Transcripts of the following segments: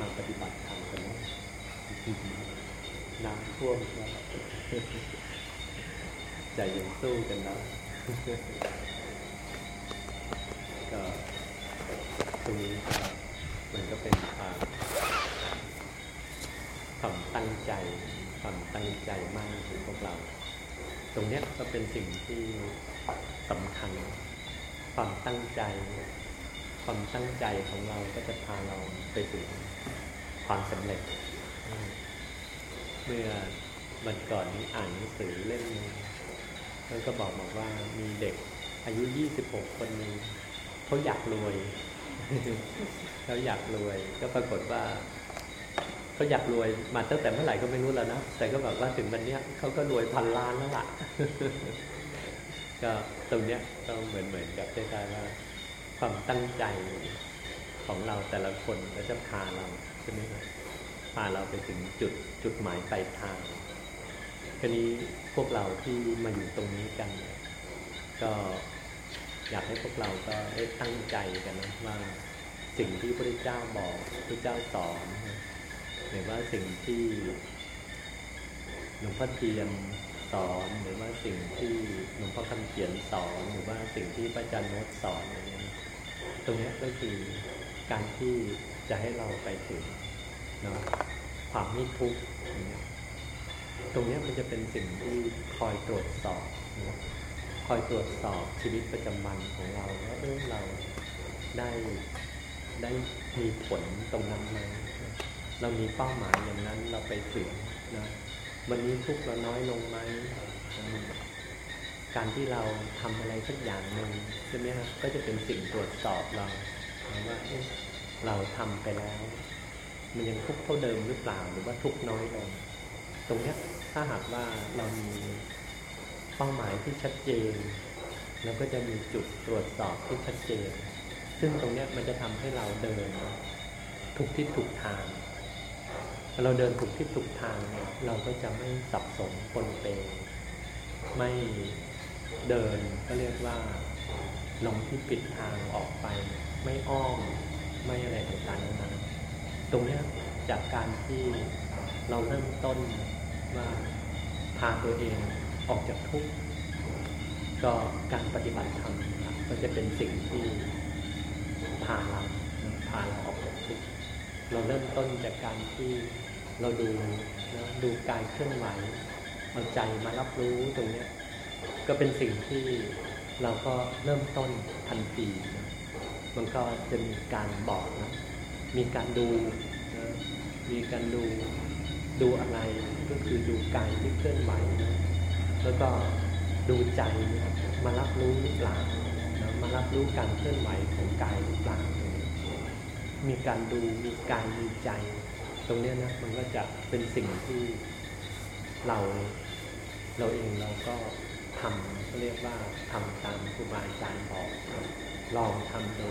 มาปฏิบัติธรรมกันนะน้ำท่วมแล้วใจยังสู้กันแล้วก็ตรงนี้มันก็เป็นความความตั้งใจความตั้งใจมากของพวกเรา ตรงนี้ก็เป็นสิ่งที่สำคัญ ความตั้งใจ ความตั้งใจของเราก็จะพาเราไปถึง ความสำเร็จ เมื่อวันก่อนนี้อ่านหนังสือเล่มนึงแล้วก็บอกบอกว่ามีเด็กอายุ 26 คนหนึ่งเขาอยากรวยเขาอยากรวย ก็ปรากฏว่าเขาอยากรวยมาตั้งแต่เมื่อไหร่ก็ไม่รู้แล้วนะ แต่ก็แบบว่าถึงวันนี้เขาก็รวยพันล้านแล้วล่ะ ก็ตรงเนี้ยก็เหมือนเหมือนกับคล้ว่าความตั้งใจของเราแต่ละคนก็จะพาเรา ใช่ไหมครับพาเราไปถึงจุดจุดหมายปลายทางทีนี้พวกเราที่มาอยู่ตรงนี้กัน ก็อยากให้พวกเราก็ได้ตั้งใจกันนะว่าสิ่งที่พระเจ้าบอกพระเจ้าสอนหรือว่าสิ่งที่หลวงพ่อเทียนสอนหรือว่าสิ่งที่หลวงพ่อคำเขียนสอนหรือว่าสิ่งที่พระอาจารย์โนตสอนอะไรเงี้ยตรงนี้ก็คือการที่จะให้เราไปถึง นาะความไม่ทุกข์อย่างตรงนี้มันจะเป็นสิ่งที่คอยตรวจสอบนะคอยตรวจสอบชีวิตประจำวันของเราว่าเออเราได้ได้มีผลตรงนั้นไหมเรามีเป้าหมายอย่างนั้นเราไปถึงนะวันนี้ทุกข์เราน้อยลงไหมการที่เราทำอะไรสักอย่างหนึ่งใช่ไหมครับก็จะเป็นสิ่งตรวจสอบเราว่าเอ๊ะเราทำไปแล้ว มันยังทุกข์เท่าเดิมหรือเปล่าหรือว่าทุกข์น้อยลงตรงนี้ถ้าหากว่าเรามีเป้าหมายที่ชัดเจนเราก็จะมีจุดตรวจสอบที่ชัดเจน ซึ่งตรงนี้มันจะทำให้เราเดินถูกทิศถูกทาง เราเดินถูกทิศถูกทางเนี่ยเราก็จะไม่สับสนปนเปไม่เดินก็เรียกว่าลงที่ปิดทางออกไป ไม่อ้อมไม่อะไรต่างๆนาน ตรงนี้จากการที่เราเริ่มต้นว่าพาตัวเองออกจากทุกข์ก็การปฏิบัติธรรมก็จะเป็นสิ่งที่พาเราพาเราออกจากทุกข์เราเริ่มต้นจากการที่เราดูนะดูกายเคลื่อนไหวเอาใจมารับรู้ตรงนี้ก็เป็นสิ่งที่เราก็เริ่มต้นทันทีนะมันก็จะมีการบอกนะ มีการดูนะมีการดูดูอะไรก็คือดูกายที่เคลื่อนไหวนะแล้วก็ดูใจมารับรู้หรือเปล่านะมารับรู้การเคลื่อนไหวของกายหรือเปล่ามีการดูมีกายมีใจ ตรงนี้นะมันก็จะเป็นสิ่งที่เราเราเองเราก็ทำเรียกว่าทำตามครูบาอาจารย์บอกลองทำดู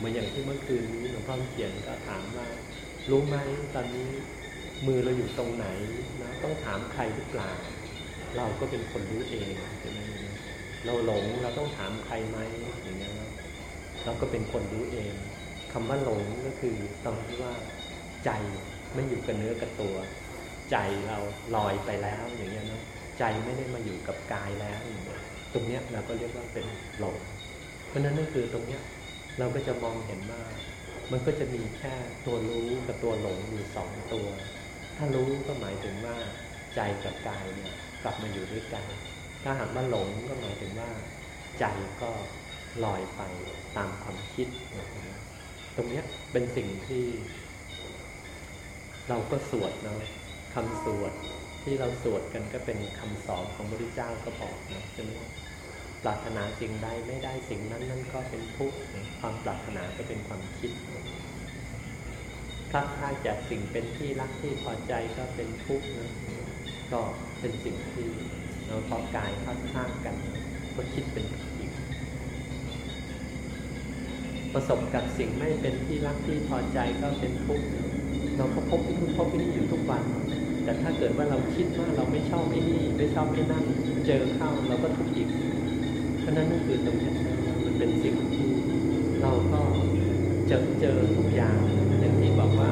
เหมือนอย่างที่เมื่อคืนนี้หลวงพ่อเขียนก็ถามว่ารู้ไหมตอนนี้มือเราอยู่ตรงไหนนะต้องถามใครหรือเปล่า เราก็เป็นคนรู้เองใช่ไหมเราหลงเราต้องถามใครไหมอย่างเงี้ยเราก็เป็นคนรู้เองคำว่าหลงก็คือตรงที่ว่าใจไม่อยู่กับเนื้อกับตัว ใจเราลอยไปแล้วอย่างเงี้ยนะใจไม่ได้มาอยู่กับกายแล้วอย่างเงี้ยตรงเนี้ยเราก็เรียกว่าเป็นหลงเพราะนั้นนั่นคือตรงเนี้ย เราก็จะมองเห็นว่ามันก็จะมีแค่ตัวรู้กับตัวหลงอยู่สองตัว ถ้ารู้ก็หมายถึงว่าใจกับกายเนี่ยกลับมาอยู่ด้วยกัน ถ้าหากว่าหลงก็หมายถึงว่า ใจก็ลอยไปตามความคิด ตรงนี้เป็นสิ่งที่ เราก็สวดนะคำสวดที่เราสวดกันก็เป็นคำสอนของพระพุทธเจ้าก็บอกนะใช่ไหม ปรารถนาสิ่งใดไม่ได้สิ่งนั้นนั่นก็เป็นทุกข์ความปรารถนาก็เป็นความคิดพลัดพรากจากสิ่งเป็นที่รักที่พอใจก็เป็นทุกข์นะก็เป็นสิ่งที่เราพอกายพลัดพรากกันก็คิดเป็นอีกประสบกับสิ่งไม่เป็นที่รักที่พอใจก็เป็นทุกข์เราก็พบที่ทุกพบที่นี่อยู่ทุกวัน แต่ถ้าเกิดว่าเราคิดว่าเราไม่ชอบไอ้นี่ไม่ชอบไอ้นั่นเจอเข้าเราก็ทุกข์อีกะนั้นนั่นคือตรงนี้มันเป็นสิ่งที่เราก็เจอเจอทุกอย่างอย่างที่บอกว่า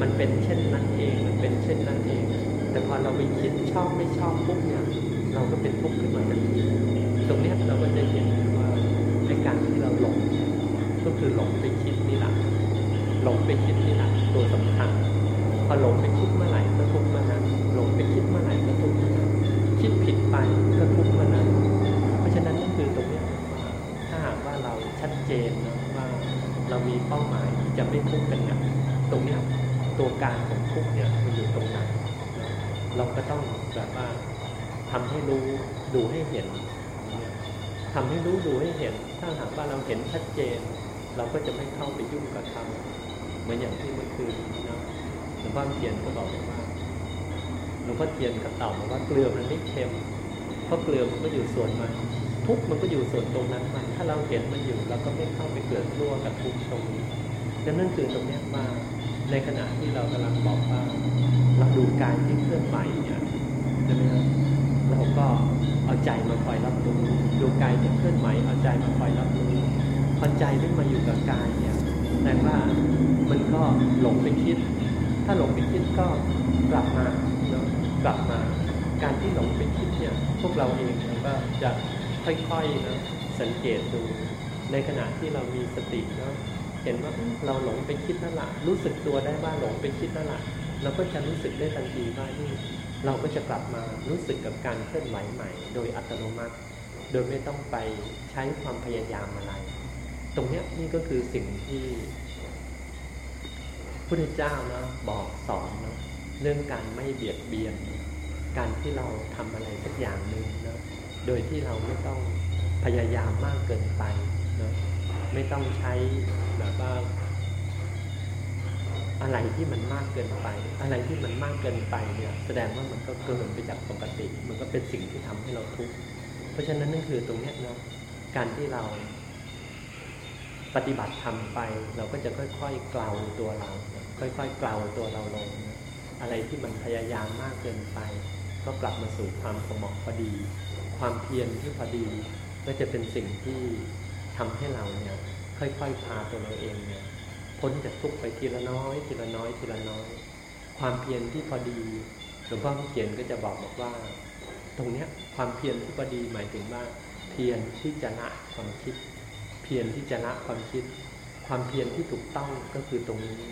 มันเป็นเช่นนั้นเองมันเป็นเช่นนั้นเอง แต่พอเราไปคิดชอบไม่ชอบปุ๊บเนี่ยเราก็เป็นทุกข์ขึ้นมาทันทีตรงนี้เราก็จะเห็นว่าในการที่เราหลงก็คือหลงไปคิดนี่แหละหลงไปคิดนี่แหละตัวสำคัญพอหลงไปคิดเมื่อไหร่ก็ทุกข์เมื่อนั้นหลงไปคิดเมื่อไหร่ก็ทุกข์เมื่อนั้นคิดผิดไปก็ทุกข์เมื่อนั้น เจนนะว่าเรามีเป้าหมายที่จะไม่ทุกข์กันเนี่ยตรงเนี้ยตัวการของทุกข์เนี่ยมันอยู่ตรงไหนนเราก็ต้องแบบว่าทำให้รู้ดูให้เห็นเนี่ยทำให้รู้ดูให้เห็น ถ้าหากว่าเราเห็นชัดเจน เราก็จะไม่เข้าไปยุ่งกับเขาเหมือนอย่างที่เมื่อคืนนะหลวงพ่อเทียนก็บอกว่าหลวงพ่อเทียนก็ตอบมาว่าเกลือมันไม่เค็มเพราะเกลือมันก็อยู่ส่วนมัน ทุกมันก็อยู่ส่วนตรงนั้นมันถ้าเราเห็นมันอยู่เราก็ไม่เข้าไปเกิดรั่วกับทุกตรงนี้ดังนั้นคือตรงนี้มาในขณะที่เรากำลังบอกว่าเราดูกายที่เคลื่อนไหวเนี่ยใช่ไหมครับเราก็เอาใจมาคอยรับรู้ดูกายที่เคลื่อนไหวเอาใจมาคอยรับรู้พอใจไม่มาอยู่กับกายเนี่ยแต่ว่ามันก็หลงไปคิด ถ้าหลงไปคิดก็กลับมาเนาะกลับมา การที่หลงไปคิดเนี่ยพวกเราเองเนี่ยก็จะ ค่อยๆนะสังเกตดูในขณะที่เรามีสติเนาะเห็นว่าเราหลงไปคิดนั่นแหละรู้สึกตัวได้ว่าหลงไปคิดนั่นแหละเราก็จะรู้สึกได้ทันทีว่านี่เราก็จะกลับมารู้สึกกับการเคลื่อนไหวใหม่ โดยอัตโนมัติ โดยไม่ต้องไปใช้ความพยายามอะไร ตรงเนี้ยนี่ก็คือสิ่งที่พุทธเจ้านะบอกสอนเนาะเรื่องการไม่เบียดเบียน การที่เราทำอะไรสักอย่างหนึ่งนะ โดยที่เราไม่ต้องพยายามมากเกินไปนะไม่ต้องใช้แบบว่าอะไรที่มันมากเกินไป อะไรที่มันมากเกินไปเนี่ย แสดงว่ามันก็เกินไปจากปกติ มันก็เป็นสิ่งที่ทำให้เราทุกข์เพราะฉะนั้นนั่นคือตรงเนี้ยเนาะการที่เราปฏิบัติทำไป เราก็จะค่อยๆกลาตัวเรา ค่อยๆกลาตัวเราลง อะไรที่มันพยายามมากเกินไป ก็กลับมาสู่ความสมองพอดี ความเพียรที่พอดีก็จะเป็นสิ่งที่ทำให้เราเนี่ยค่อยๆพาตัวเราเองเนี่ยพ้นจากทุกข์ไปทีละน้อย ทีละน้อยทีละน้อย ความเพียรที่พอดีหลวงพ่อเขียนก็จะบอกบอกว่า ตรงเนี้ยความเพียรที่พอดีหมายถึงว่า เพียรที่จะละความคิด เพียรที่จะละความคิด ความเพียรที่ถูกต้องก็คือตรงนี้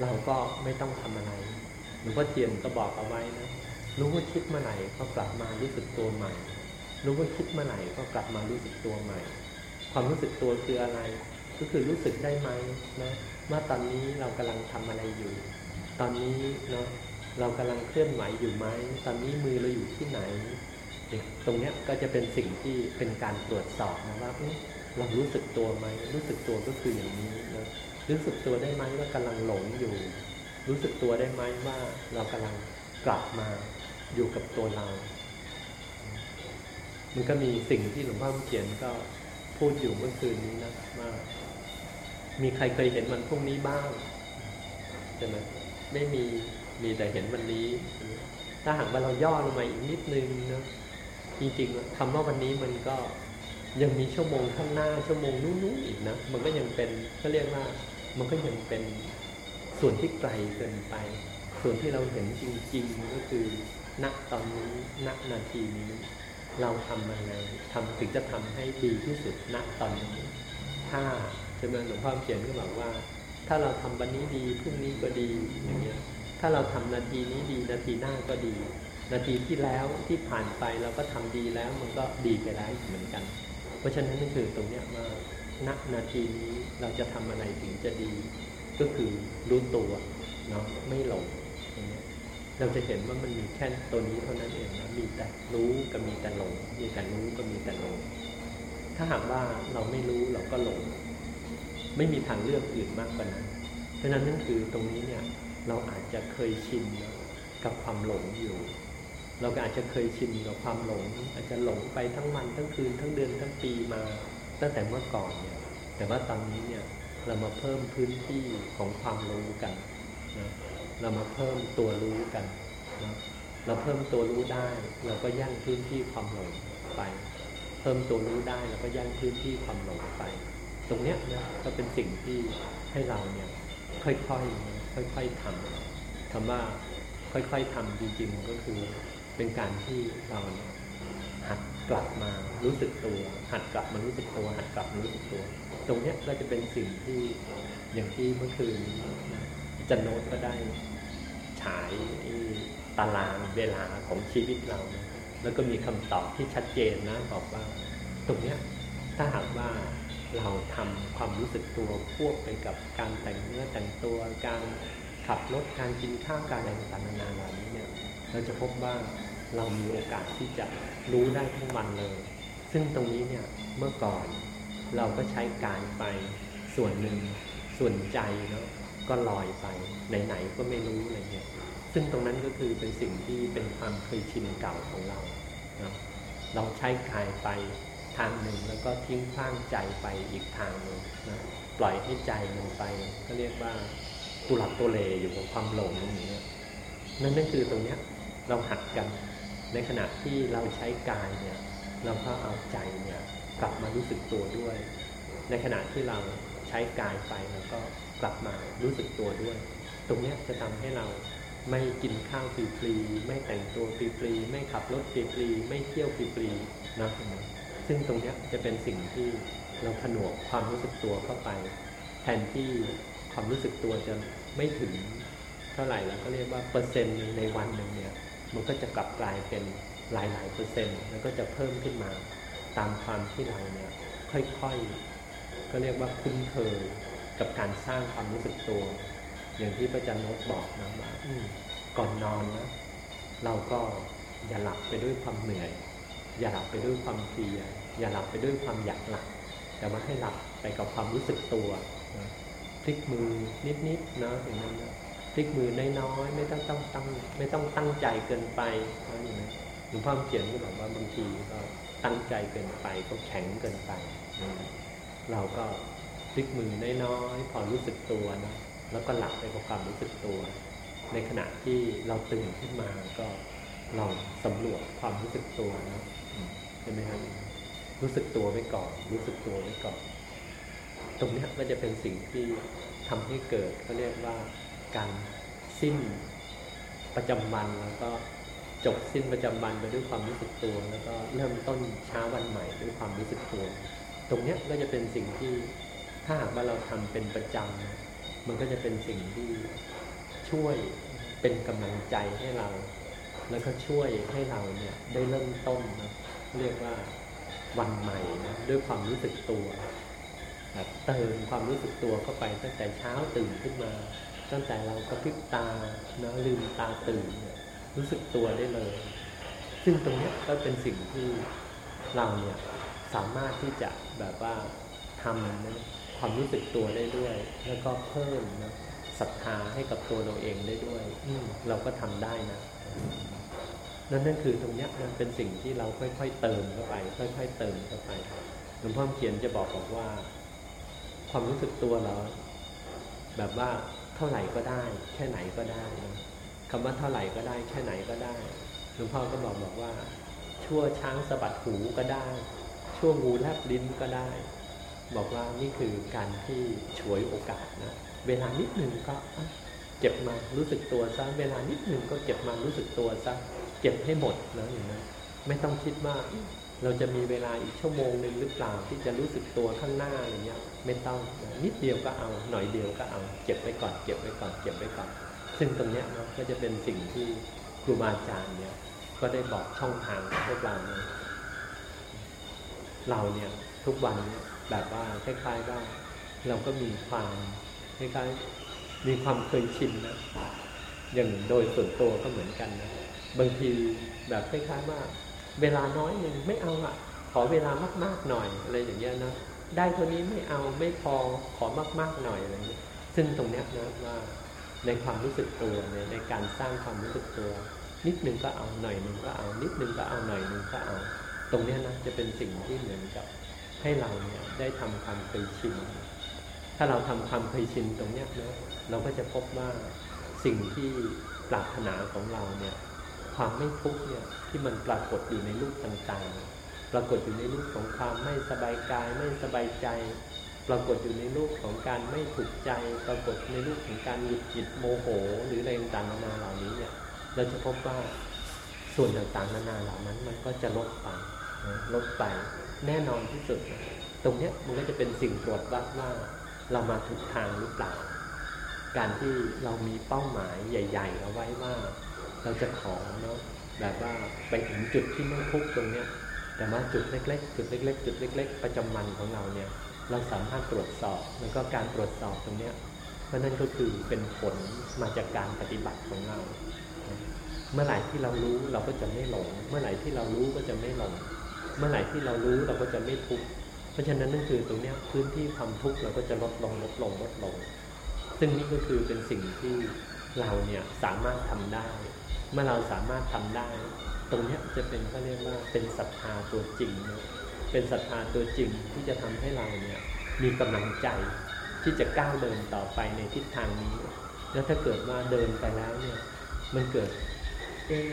เราก็ไม่ต้องทำอะไรหลวงพ่อเทียนก็บอกเอาไว้นะรู้ว่าคิดเมื่อไหร่ก็กลับมารู้สึกตัวใหม่ รู้ว่าคิดเมื่อไหร่ก็กลับมารู้สึกตัวใหม่ ความรู้สึกตัวคืออะไร ก็คือรู้สึกได้ไหมนะว่าตอนนี้เรากำลังทำอะไรอยู่ ตอนนี้เนาะเรากำลังเคลื่อนไหวอยู่ไหมตอนนี้มือเราอยู่ที่ไหน ตรงเนี้ยก็จะเป็นสิ่งที่เป็นการตรวจสอบนะว่าเรารู้สึกตัวไหมรู้สึกตัวก็คืออย่างนี้นะรู้สึกตัวได้ไหมว่ากำลังหลงอยู่ รู้สึกตัวได้ไหมว่าเรากำลังกลับมาอยู่กับตัวเรา มันก็มีสิ่งที่หลวงพ่อเขียนก็พูดอยู่เมื่อคืนนี้นะว่ามีใครเคยเห็นมันพรุ่งนี้บ้างใช่ไหมไม่มีมีแต่เห็นวันนี้ ถ้าหากว่าเราย่อลงมาอีกนิดนึงนะจริงๆคำว่าวันนี้มันก็ยังมีชั่วโมงข้างหน้าชั่วโมงนู้นๆอีกนะมันก็ยังเป็นก็เรียกว่า มันก็ยังเป็นส่วนที่ไกลเกินไป ส่วนที่เราเห็นจริง ๆ ก็คือณตอนนี้ณนาทีนี้ เราทำยังไงทำถึงจะทำให้ดีที่สุดณตอนนี้ ถ้าใช่ไหมหลวงพ่อเขียนก็บอกว่า ถ้าเราทำวันนี้ดีพรุ่งนี้ก็ดีอย่างเงี้ยถ้าเราทำนาทีนี้ดีนาทีหน้าก็ดี นาทีที่แล้วที่ผ่านไปเราก็ทำดีแล้วมันก็ดีไปได้เหมือนกัน เพราะฉะนั้นนั่นคือตรงเนี้ยว่าณนาทีนี้เราจะทำอะไรถึงจะดี ก็คือรู้ตัวเนาะไม่หลงอย่างเงี้ย เราจะเห็นว่ามันมีแค่ตัวนี้เท่านั้นเองนะมีแต่รู้กับมีแต่หลง มีแต่รู้ก็มีแต่หลง ถ้าหากว่าเราไม่รู้เราก็หลง ไม่มีทางเลือกอื่นมากกว่านั้น เพราะนั้นนั่นคือตรงนี้เนี่ยเราอาจจะเคยชินกับความหลงอยู่ เราก็อาจจะเคยชินกับความหลง อาจจะหลงไปทั้งวันทั้งคืนทั้งเดือนทั้งปีมา ตั้งแต่เมื่อก่อนเนี่ย แต่ว่าตอนนี้เนี่ยเรามาเพิ่มพื้นที่ของความรู้กันนะ เรามาเพิ่มตัวรู้กันนะเราเพิ่มตัวรู้ได้ เราก็ยั่งพื้นที่ความหลงไป เพิ่มตัวรู้ได้แล้วก็ยั่งพื้นที่ความหลงไป ตรงเนี้ยนะก็เป็นสิ่งที่ให้เราเนี่ยค่อยๆค่อยๆทำคำว่าค่อยๆทำจริง ๆ ก็คือเป็นการที่เราเนี่ยหัดกลับมารู้สึกตัว หัดกลับมารู้สึกตัว หัดกลับมารู้สึกตัว ตรงเนี้ยก็จะเป็นสิ่งที่อย่างที่เมื่อคืน จันโน้ตก็ได้ ฉายตารางเวลาของชีวิตเรานะแล้วก็มีคำตอบที่ชัดเจนนะบอกว่า ตรงเนี้ยถ้าหากว่าเราทำความรู้สึกตัวควบไปกับการแต่งเนื้อแต่งตัวการขับรถการกินข้าวการอะไรต่างๆนานาเหล่านี้เนี่ยเราจะพบว่าเรามีโอกาสที่จะรู้ได้ทั้งวันเลย ซึ่งตรงนี้เนี่ยเมื่อก่อนเราก็ใช้กายไปส่วนหนึ่งส่วนใจเนาะ ก็ลอยไปไหนๆก็ไม่รู้อะไรเงี้ยซึ่งตรงนั้นก็คือเป็นสิ่งที่เป็นความเคยชินเก่าของเรานะเราใช้กายไปทางหนึ่งแล้วก็ทิ้งข้างใจไปอีกทางหนึ่งนะปล่อยให้ใจมันไป ก็เรียกว่าตุลักตัวเลอยู่กับความหลงอย่างเงี้ยนั่นนั่นคือตรงเนี้ยเราหัดกันในขณะที่เราใช้กายเนี่ยเราก็เอาใจเนี่ยกลับมารู้สึกตัวด้วย ในขณะที่เรา ใช้กายไปแล้วก็กลับมารู้สึกตัวด้วย ตรงนี้จะทำให้เราไม่กินข้าวฟรีๆไม่แต่งตัวฟรีๆไม่ขับรถฟรีๆไม่เที่ยวฟรีๆนะซึ่งตรงนี้จะเป็นสิ่งที่เราผนวกความรู้สึกตัวเข้าไป แทนที่ความรู้สึกตัวจะไม่ถึงเท่าไหร่แล้วก็เรียกว่าเปอร์เซ็นต์ในวันหนึ่งเนี่ยมันก็จะกลับกลายเป็นหลายๆเปอร์เซ็นต์แล้วก็จะเพิ่มขึ้นมาตามความที่เราเนี่ยค่อยๆ ก็เรียกว่าคุ้นเคยกับการสร้างความรู้สึกตัว อย่างที่พระอาจารย์นกบอกนะว่าก่อนนอนนะเราก็อย่าหลับไปด้วยความเหนื่อย อย่าหลับไปด้วยความเพลียอย่าหลับไปด้วยความอยากหลับแต่ว่าให้หลับไปกับความรู้สึกตัวนะพลิกมือนิดๆนะอย่างนั้นนะพลิกมือน้อยๆไม่ต้องต้องตั้งไม่ต้องตั้งใจเกินไปนะอย่างนั้นหลวงพ่อเขียนก็บอกว่าบางทีก็ตั้งใจเกินไปก็แข็งเกินไปนะ เราก็พลิกมือน้อยๆพอรู้สึกตัวนะแล้วก็หลับไปกับความรู้สึกตัว ในขณะที่เราตื่นขึ้นมาก็ลองสำรวจความรู้สึกตัวนะใช่ไหมครับรู้สึกตัวไว้ก่อน รู้สึกตัวไว้ก่อน ตรงนี้ก็จะเป็นสิ่งที่ทำให้เกิดเขาเรียกว่าการสิ้นประจำวันแล้วก็จบสิ้นประจำวันไปด้วยความรู้สึกตัว แล้วก็เริ่มต้นเช้าวันใหม่ด้วยความรู้สึกตัว ตรงนี้ก็จะเป็นสิ่งที่ถ้าหากว่าเราทำเป็นประจำมันก็จะเป็นสิ่งที่ช่วยเป็นกำลังใจให้เรา แล้วก็ช่วยให้เราเนี่ยได้เริ่มต้นนะเรียกว่าวันใหม่นะด้วยความรู้สึกตัวเติมความรู้สึกตัวเข้าไปตั้งแต่เช้าตื่นขึ้นมา ตั้งแต่เรากระพริบตานะลืมตาตื่นรู้สึกตัวได้เลย ซึ่งตรงนี้ก็เป็นสิ่งที่เราเนี่ย สามารถที่จะแบบว่าทำนะความรู้สึกตัวได้ด้วย แล้วก็เพิ่มนะศรัทธาให้กับตัวเราเองได้ด้วยเราก็ทำได้นะนั่นนั่นคือตรงนี้มันเป็นสิ่งที่เราค่อยๆเติมเข้าไป ค่อย ๆ เติมเข้าไปหลวงพ่อเขียนจะบอกบอกว่า ความรู้สึกตัวเรา แบบว่าเท่าไหร่ก็ได้ แค่ไหนก็ได้นะคำว่าเท่าไหร่ก็ได้ แค่ไหนก็ได้หลวงพ่อก็บอกบอกว่า ชั่วช้างสะบัดหูก็ได้ ช่วงงูแลบลิ้นก็ได้ บอกว่านี่คือการที่ฉวยโอกาสนะเวลานิดหนึ่งก็เก็บมารู้สึกตัวซะเวลานิดหนึ่งก็เก็บมารู้สึกตัวซะเก็บให้หมดนะอย่างนั้นไม่ต้องคิดว่าเราจะมีเวลาอีกชั่วโมงหนึ่งหรือเปล่าที่จะรู้สึกตัวข้างหน้าอะไรเงี้ยไม่ต้องนิดเดียวก็เอา หน่อยเดียวก็เอาเก็บไว้ก่อนเก็บไว้ก่อนเก็บไว้ก่อน ซึ่งตรงเนี้ยนะก็จะเป็นสิ่งที่ครูบาอาจารย์เนี่ยก็ได้บอกช่องทางพวกเราเนี่ย เราเนี่ยทุกวันเนี่ยแบบว่าคล้ายๆว่าเราก็มีความคล้ายๆมีความเคยชินนะอย่างโดยส่วนตัวก็เหมือนกันนะบางทีแบบคล้ายๆว่า เวลาน้อยหนึ่งไม่เอาอะขอเวลามากๆหน่อยอะไรอย่างเงี้ยนะได้เท่านี้ไม่เอาไม่พอขอมากๆหน่อยอะไรเงี้ยซึ่งตรงเนี้ยนะว่าในความรู้สึกตัวเนี่ยในการสร้างความรู้สึกตัว นิดนึงก็เอาหน่อยหนึ่งก็เอา นิดนึงก็เอาหน่อยหนึ่งก็เอา ตรงนี้นะจะเป็นสิ่งที่เหมือนกับให้เราเนี่ยได้ทำความเคยชิน ถ้าเราทำความเคยชินตรงเนี้ยนะเราก็จะพบว่าสิ่งที่ปรารถนาของเราเนี่ยความไม่ทุกข์เนี่ยที่มันปรากฏอยู่ในรูปต่างๆ ปรากฏอยู่ในรูปของความไม่สบายกาย ไม่สบายใจ ปรากฏอยู่ในรูปของการไม่ถูกใจ ปรากฏในรูปของการหงุดหงิดโมโห หรืออะไรต่างๆนานาเหล่านี้เนี่ยเราจะพบว่าส่วนต่างๆนานาเหล่านั้นมันก็จะลดไป ลดไปแน่นอนที่สุด ตรงเนี้ยมันก็จะเป็นสิ่งตรวจวัดว่าเรามาถูกทางหรือเปล่า การที่เรามีเป้าหมายใหญ่ ๆ เอาไว้ว่า เราจะขอเนาะแบบว่าไปถึงจุดที่ไม่ทุกตรงเนี้ยแต่ว่าจุดเล็ก ๆ จุดเล็ก ๆ จุดเล็ก ๆ ประจำวันของเราเนี่ยเราสามารถตรวจสอบแล้วก็การตรวจสอบตรงเนี้ยเพราะนั่นก็คือเป็นผลมาจากการปฏิบัติของเรา เมื่อไหร่ที่เรารู้เราก็จะไม่หลง เมื่อไหร่ที่เรารู้ก็จะไม่หลง เมื่อไหร่ที่เรารู้เราก็จะไม่ทุกข์เพราะฉะนั้นนั่นคือตรงเนี้ยพื้นที่ความทุกข์เราก็จะลดลงลดลงลดลง ซึ่งนี่ก็คือเป็นสิ่งที่เราเนี่ยสามารถทำได้ เมื่อเราสามารถทำได้ ตรงเนี้ยจะเป็นก็เรียกว่าเป็นศรัทธาตัวจริงนะเป็นศรัทธาตัวจริงที่จะทำให้เราเนี่ยมีกำลังใจที่จะก้าวเดินต่อไปในทิศทางนี้ แล้วถ้าเกิดว่าเดินไปแล้วเนี่ยมันเกิดเอ๊ะ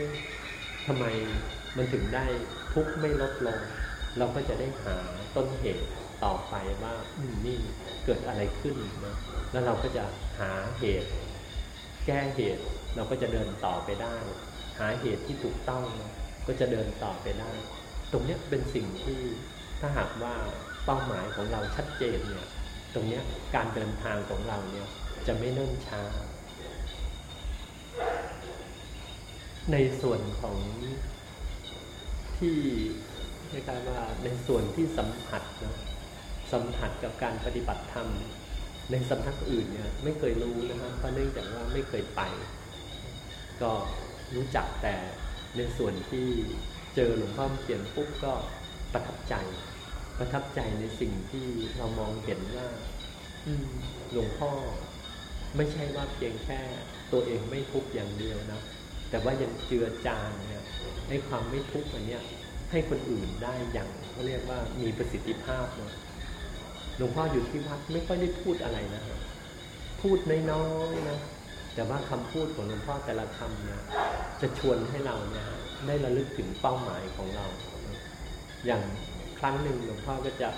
ทำไมมันถึงได้ ทุกข์ไม่ลดลง เราก็จะได้หาต้นเหตุต่อไปว่านี่เกิดอะไรขึ้นนะแล้วเราก็จะหาเหตุ แก้เหตุเราก็จะเดินต่อไปได้ หาเหตุที่ถูกต้องนะก็จะเดินต่อไปได้ ตรงนี้เป็นสิ่งที่ถ้าหากว่าเป้าหมายของเราชัดเจนเนี่ย ตรงนี้การเดินทางของเราเนี่ยจะไม่เนิ่นช้า ในส่วนของ ที่เรียกว่าในส่วนที่สัมผัสนะสัมผัสกับการปฏิบัติธรรม ในสำนักอื่นเนี่ยไม่เคยรู้นะครับเพราะเนื่องจากว่าไม่เคยไป ก็รู้จักแต่ในส่วนที่เจอหลวงพ่อเขียนปุ๊บก็ประทับใจ ประทับใจในสิ่งที่เรามองเห็นว่าหลวงพ่อไม่ใช่ว่าเพียงแค่ตัวเองไม่ทุกข์อย่างเดียวนะ แต่ว่ายังเจือจานเนี่ยให้ความไม่ทุกข์อันเนี้ยให้คนอื่นได้อย่างเขาเรียกว่ามีประสิทธิภาพเนาะหลวงพ่ออยู่ที่วัดไม่ค่อยได้พูดอะไรนะฮะพูดน้อยๆนะแต่ว่าคำพูดของหลวงพ่อแต่ละคำเนี่ยจะชวนให้เราเนี่ยได้ระลึกถึงเป้าหมายของเรา อย่างครั้งหนึ่งหลวงพ่อก็จะ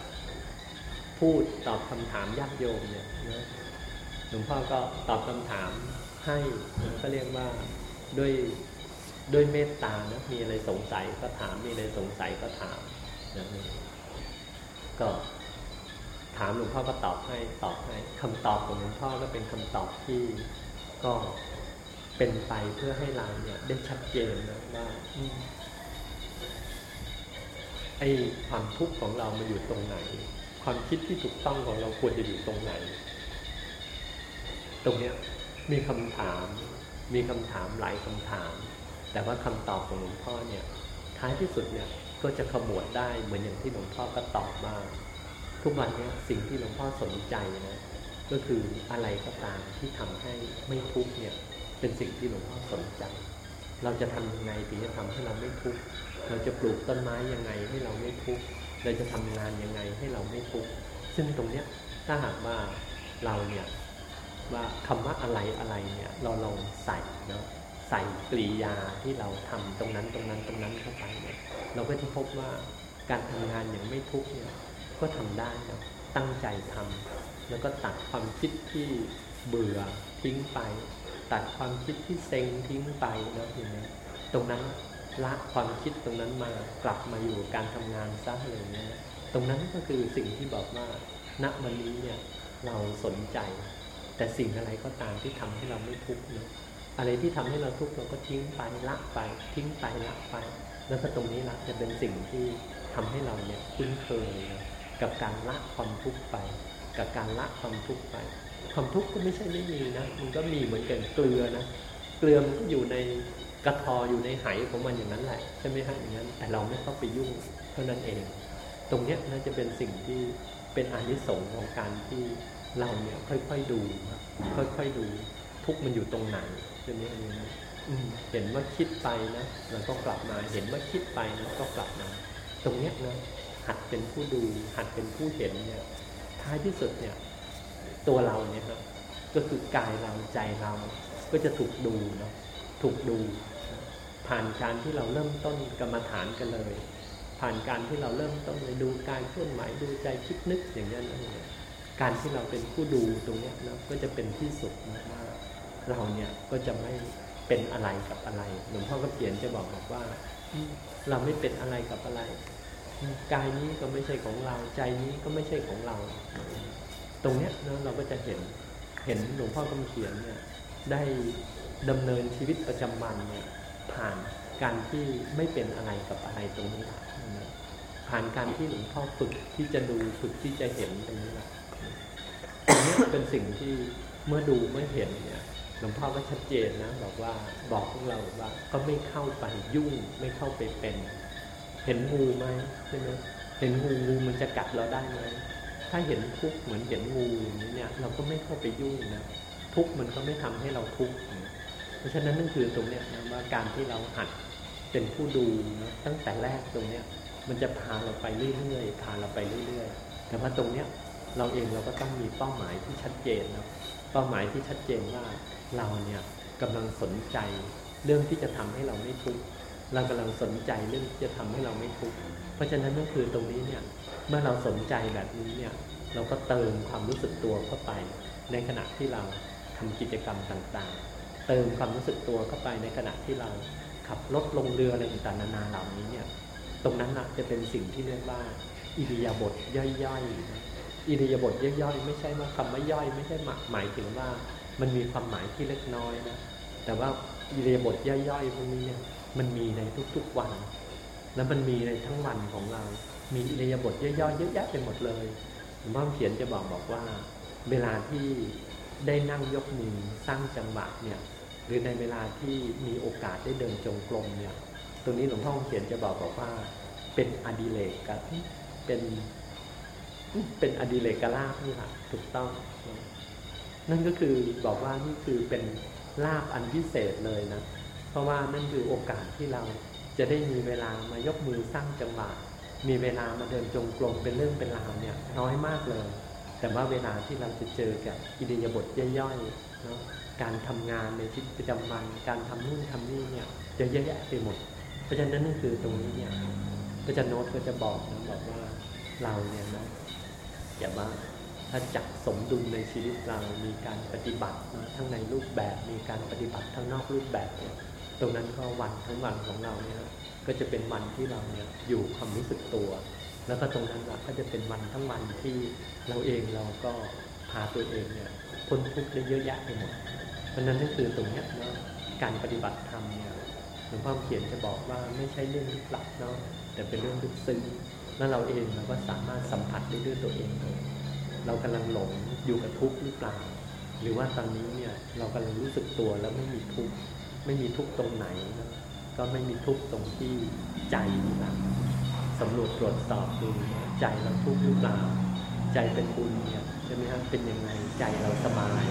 พูดตอบคำถามญาติโยมเนี่ยนะหลวงพ่อก็ตอบคำถามให้ก็เรียกว่า ด้วยด้วยเมตตานะมีอะไรสงสัยก็ถามมีอะไรสงสัยก็ถามนะนี่ก็ถามหลวงพ่อก็ตอบให้ตอบให้คำตอบของหลวงพ่อก็เป็นคำตอบที่ก็เป็นไปเพื่อให้เราเนี่ยได้ชัดเจนนะว่าไอ้ความทุกข์ของเรามาอยู่ตรงไหน ความคิดที่ถูกต้องของเราควรจะอยู่ตรงไหน ตรงเนี้ยมีคำถาม มีคำถามหลายคำถาม แต่ว่าคำตอบของหลวงพ่อเนี่ยท้ายที่สุดเนี่ยก็จะขมวดได้เหมือนอย่างที่หลวงพ่อก็ตอบมาทุกวันนี้สิ่งที่หลวงพ่อสนใจนะก็คืออะไรก็ตามที่ทำให้ไม่ทุกเนี่ยเป็นสิ่งที่หลวงพ่อสนใจ เราจะทำยังไงถึงจะทำให้เราไม่ทุกเราจะปลูกต้นไม้ยังไงให้เราไม่ทุกเราจะทำงานยังไงให้เราไม่ทุกซึ่งตรงเนี้ยถ้าหากว่าเราเนี่ย ว่าคำว่าอะไรอะไรเนี่ยเราลองใส่เนาะใส่กริยาที่เราทำตรงนั้นตรงนั้นตรงนั้นเข้าไปเนี่ยเราก็จะพบว่าการทำงานอย่างไม่ทุกเนี่ยก็ทำได้นะตั้งใจทำแล้วก็ตัดความคิดที่เบื่อทิ้งไป ตัดความคิดที่เซ็งทิ้งไปนะเห็นไหมตรงนั้นละความคิดตรงนั้นมากลับมาอยู่การทำงานซะอะไรเงี้ยตรงนั้นก็คือสิ่งที่บอกว่าณวันนี้เนี่ยเราสนใจ แต่สิ่งอะไรก็ตามที่ทำให้เราไม่ทุกข์เนาะอะไรที่ทำให้เราทุกข์เราก็ทิ้งไปละไป ทิ้งไปละไป แล้วก็ตรงนี้ละจะเป็นสิ่งที่ทำให้เราเนี่ยคุ้นเคยนะกับการละความทุกข์ไป กับการละความทุกข์ไป ความทุกข์ก็ไม่ใช่ไม่มีนะมันก็มีเหมือนกันเกลือนะเกลือมันก็อยู่ในกระทออยู่ในไหของมันอย่างนั้นแหละใช่ไหมฮะอย่างนั้น แต่เราไม่เข้าไปยุ่งเท่านั้นเอง ตรงเนี้ยน่าจะเป็นสิ่งที่เป็นอนิสงส์ของการที่ เราเนี่ยค่อยๆดูค่อยๆดู ทุกมันอยู่ตรงไหนใช่ไหมอย่างนี้เห็นว่าคิดไปนะเราก็กลับมา เห็นว่าคิดไปนะก็กลับมา ตรงเนี้ยนะหัดเป็นผู้ดู หัดเป็นผู้เห็นเนี่ย ท้ายที่สุดเนี่ย ตัวเราเนี่ยครับก็คือกายเราใจเราก็จะถูกดูเนาะถูกดู ผ่านการที่เราเริ่มต้นกรรมฐานกันเลย ผ่านการที่เราเริ่มต้นเลยดูกายเคลื่อนไหวดูใจคิดนึกอย่างนี้นะ การที่เราเป็นผู้ดูตรงนี้นะก็จะเป็นที่สุดนะว่าเราเนี่ยก็จะไม่เป็นอะไรกับอะไรหลวงพ่อก็เขียนจะบอกบอกว่า เราไม่เป็นอะไรกับอะไรกายนี้ก็ไม่ใช่ของเราใจนี้ก็ไม่ใช่ของเรา ตรงเนี้ยนะเราก็จะเห็นเห็นหลวงพ่อคำเขียนเนี่ยได้ดำเนินชีวิตประจำวันเนี่ยผ่านการที่ไม่เป็นอะไรกับอะไรตรงนี้ผ่านการที่หลวงพ่อฝึกที่จะดูฝึกที่จะเห็นตรงนี้แหละ นี้เป็นสิ่งที่เมื่อดูเมื่อเห็นเนี่ยหลวงพ่อก็ชัดเจนนะบอกว่าบอกพวกเราว่าก็ไม่เข้าไปยุ่งไม่เข้าไปเป็น เห็นงูไหมใช่ไหมเห็นงูงูมันจะกัดเราได้ไหมถ้าเห็นทุกข์เหมือนเห็นงูอย่างนี้เนี่ยเราก็ไม่เข้าไปยุ่งนะทุกข์มันก็ไม่ทำให้เราทุกข์เพราะฉะนั้นนั่นคือตรงเนี้ยนะว่าการที่เราหัดเป็นผู้ดูนะตั้งแต่แรกตรงเนี้ยมันจะพาเราไปเรื่อยๆพาเราไปเรื่อยๆแต่ว่าตรงเนี้ย เราเองเราก็ต้องมีเป้าหมายที่ชัดเจนนะเป้าหมายที่ชัดเจนว่าเราเนี่ยกำลังสนใจเรื่องที่จะทำให้เราไม่ทุกข์เรากำลังสนใจเรื่องที่จะทำให้เราไม่ทุกข์เพราะฉะนั้นนั่นคือตรงนี้เนี่ยเมื่อเราสนใจแบบนี้เนี่ยเราก็เติมความรู้สึกตัวเข้าไป ในขณะที่เราทำกิจกรรมต่างๆ เติมความรู้สึกตัวเข้าไปในขณะที่เราขับรถลงเรืออะไรต่างๆนานาเหล่านี้เนี่ยตรงนั้นนะจะเป็นสิ่งที่เรียกว่าอิริยาบถย่อยๆ อิริยาบถย่อยๆไม่ใช่ว่าคำว่าย่อย ไม่ใช่หมายถึงว่า มันมีความหมายที่เล็กน้อยนะแต่ว่าอิริยาบถย่อยๆพวกนี้เนี่ยมันมีในทุกๆวัน แล้วมันมีในทั้งวันของเรา มีอิริยาบถย่อยๆเยอะแยะไปหมดเลยหลวงพ่อเขียนจะบอกบอกว่า เวลาที่ได้นั่งยกมือสร้างจังหวะเนี่ย หรือในเวลาที่มีโอกาสได้เดินจงกรมเนี่ย ตรงนี้หลวงพ่อเขียนจะบอกบอกว่า เป็นอดิเลกกับเป็น เป็นอดิเลกลาภนี่แหละถูกต้อง นั่นก็คือบอกว่านี่คือเป็นลาบอันพิเศษเลยนะ เพราะว่านั่นคือโอกาสที่เราจะได้มีเวลามายกมือสร้างจังหวะมีเวลามาเดินจงกรมเป็นเรื่องเป็นราวเนี่ยน้อยมากเลย แต่ว่าเวลาที่เราจะเจอกับอิเดียบทย่อยๆเนาะการทำงานในชีวิตประจำวันการทำนู่นทำนี่เนี่ยจะเยอะแยะไปหมด เพราะฉะนั้นนั่นคือตรงนี้เนี่ยก็จะโน้ตก็จะบอกนะบอกว่าเราเนี่ยนะ อย่าว่าถ้าจักสมดุลในชีวิตเรา มีการปฏิบัตินะทั้งในรูปแบบ มีการปฏิบัติทั้งนอกรูปแบบเนี่ยตรงนั้นก็วันทั้งวันของเราเนี่ยก็จะเป็นวันที่เราเนี่ยอยู่ความรู้สึกตัว แล้วก็ตรงนั้นก็จะเป็นวันทั้งวันที่เราเองเราก็พาตัวเองเนี่ยพ้นทุกข์ได้เยอะแยะไปหมดเพราะนั้นนั่นคือตรงนี้เนาะการปฏิบัติธรรมเนี่ยหลวงพ่อเขียนจะบอกว่าไม่ใช่เรื่องลึกลับเนาะแต่เป็นเรื่องลึกซึ้ง แล้วเราเองเราก็สามารถสัมผัสได้ด้วยตัวเองเลยเรากำลังหลงอยู่กับทุกข์หรือเปล่า หรือว่าตอนนี้เนี่ยเรากำลังรู้สึกตัวแล้วไม่มีทุกข์ไม่มีทุกข์ตรงไหน ก็ไม่มีทุกข์ตรงที่ใจนี่แหละสำรวจตรวจสอบดูใจเราทุกข์หรือเปล่า ใจเป็นบุญเนี่ยใช่ไหมครับเป็นยังไงใจเราสบาย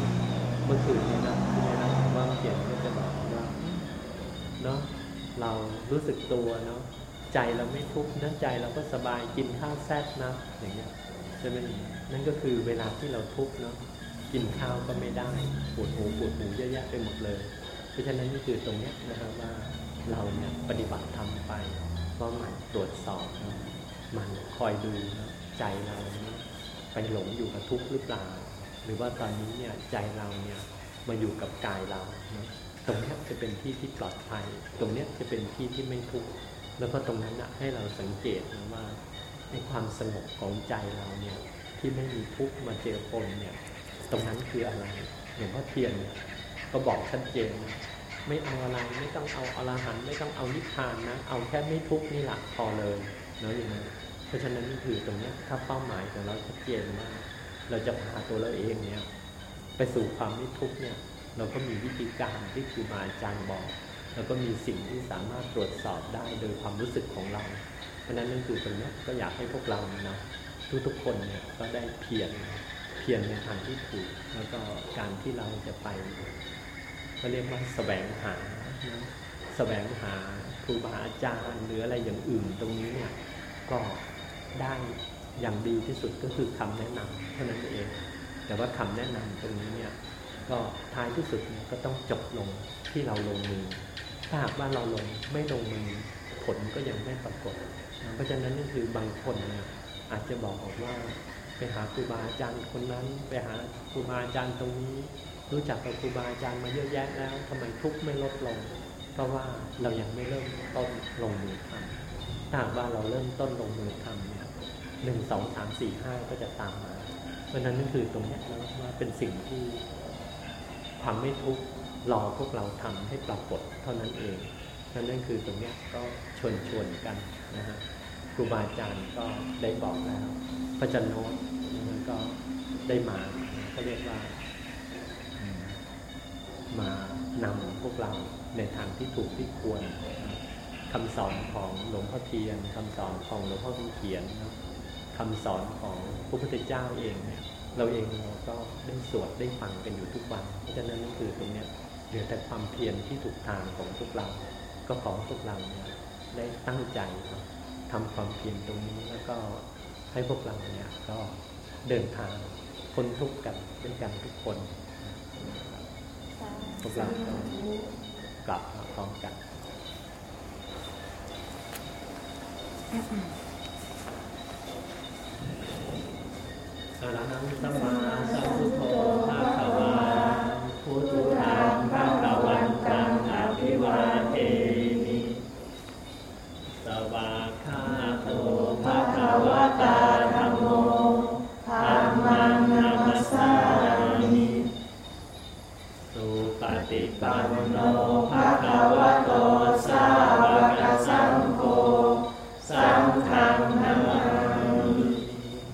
เมื่อคืนนี้นะที่ได้รับว่าเขียนก็จะบอกว่าเนาะเรารู้สึกตัวเนาะ ใจเราไม่ทุกข์นะใจเราก็สบายกินข้าวแซ่บนะอย่างเงี้ยใช่ไหมนั่นก็คือเวลาที่เราทุกข์เนาะกินข้าวก็ไม่ได้ปวดหูปวดหูเยอะแยะไปหมดเลย เพราะฉะนั้นนี่คือตรงเนี้ยนะครับว่าเราเนี่ยปฏิบัติทำไปก็หมั่นตรวจสอบนะมันคอยดูนะใจเราเนี่ยไปหลงอยู่กับทุกข์หรือเปล่า หรือว่าตอนนี้เนี่ยใจเราเนี่ยมาอยู่กับกายเรานะตรงนี้จะเป็นที่ที่ปลอดภัย ตรงนี้จะเป็นที่ที่ไม่ทุกข์ แล้วก็ตรงนั้นนะให้เราสังเกตนะว่าในความสงบของใจเราเนี่ยที่ไม่มีทุกข์มาเจอปนเนี่ย ตรงนั้นคืออะไรอย่างพ่อเทียนเนี่ยก็บอกชัดเจนนะไม่เอาอะไรไม่ต้องเอาอรหันต์ไม่ต้องเอานิพพานนะ เอาแค่ไม่ทุกข์นี่แหละพอเลยเนาะอย่างนั้นเพราะฉะนั้นนี่คือตรงนี้ถ้าเป้าหมายของเราชัดเจนมากเราจะพาตัวเราเองเนี่ยไปสู่ความไม่ทุกข์เนี่ย เราก็มีวิธีการที่ครูบาอาจารย์บอก แล้วก็มีสิ่งที่สามารถตรวจสอบได้โดยความรู้สึกของเรา เพราะนั้นนั่นคือตรงนี้ก็อยากให้พวกเรานะทุกๆคนเนี่ยก็ได้เพียรเพียรในทางที่ถูก แล้วก็การที่เราจะไปก็เรียกว่าแสวงหานะแสวงหาครูบาอาจารย์หรืออะไรอย่างอื่นตรงนี้เนี่ยก็ได้อย่างดีที่สุดก็คือคำแนะนำเท่านั้นเอง แต่ว่าคำแนะนำตรงนี้เนี่ยก็ท้ายที่สุดเนี่ยก็ต้องจบลงที่เราลงมือ ถ้าหากว่าเราลงไม่ลงมือผลก็ยังไม่ปรากฏนะเพราะฉะนั้นนี่คือบางคนเนี่ยอาจจะบอกบอกว่า ไปหาครูบาอาจารย์คนนั้น ไปหาครูบาอาจารย์ตรงนี้ รู้จักกับครูบาอาจารย์มาเยอะแยะแล้วทำไมทุกข์ไม่ลดลง เพราะว่าเรายังไม่เริ่มต้นลงมือทำถ้าหากว่าเราเริ่มต้นลงมือทำเนี่ยหนึ่งสองสามสี่ห้าก็จะตามมาเพราะฉะนั้นนั่นคือตรงนี้ยนะว่าเป็นสิ่งที่ทำให้ทุกข์ รอพวกเราทำให้ปรากฏเท่านั้นเองนั่นนั่นคือตรงนี้ก็ชวนชวนกันนะฮะครูบาอาจารย์ก็ได้บอกแล้วพระจันโนตนะฮะก็ได้มาก็เรียกว่ามานำพวกเราในทางที่ถูกที่ควรคำสอนของหลวงพ่อเทียนคำสอนของหลวงพ่อคำเขียนนะคำสอนของพระพุทธเจ้าเองเนี่ยเราเองเราก็ได้สวดได้ฟังกันอยู่ทุกวัน เพราะฉะนั้นนั่นคือตรงเนี้ย เหลือแต่ความเพียรที่ถูกทางของพวกเรา ก็ขอให้พวกเราเนี่ยได้ตั้งใจเนาะทำความเพียรตรงนี้แล้วก็ให้พวกเราเนี่ยก็เดินทางพ้นทุกข์กันด้วยกันทุกคนนะพวกเราก็กลับมาพร้อมกันอรหังสัมมา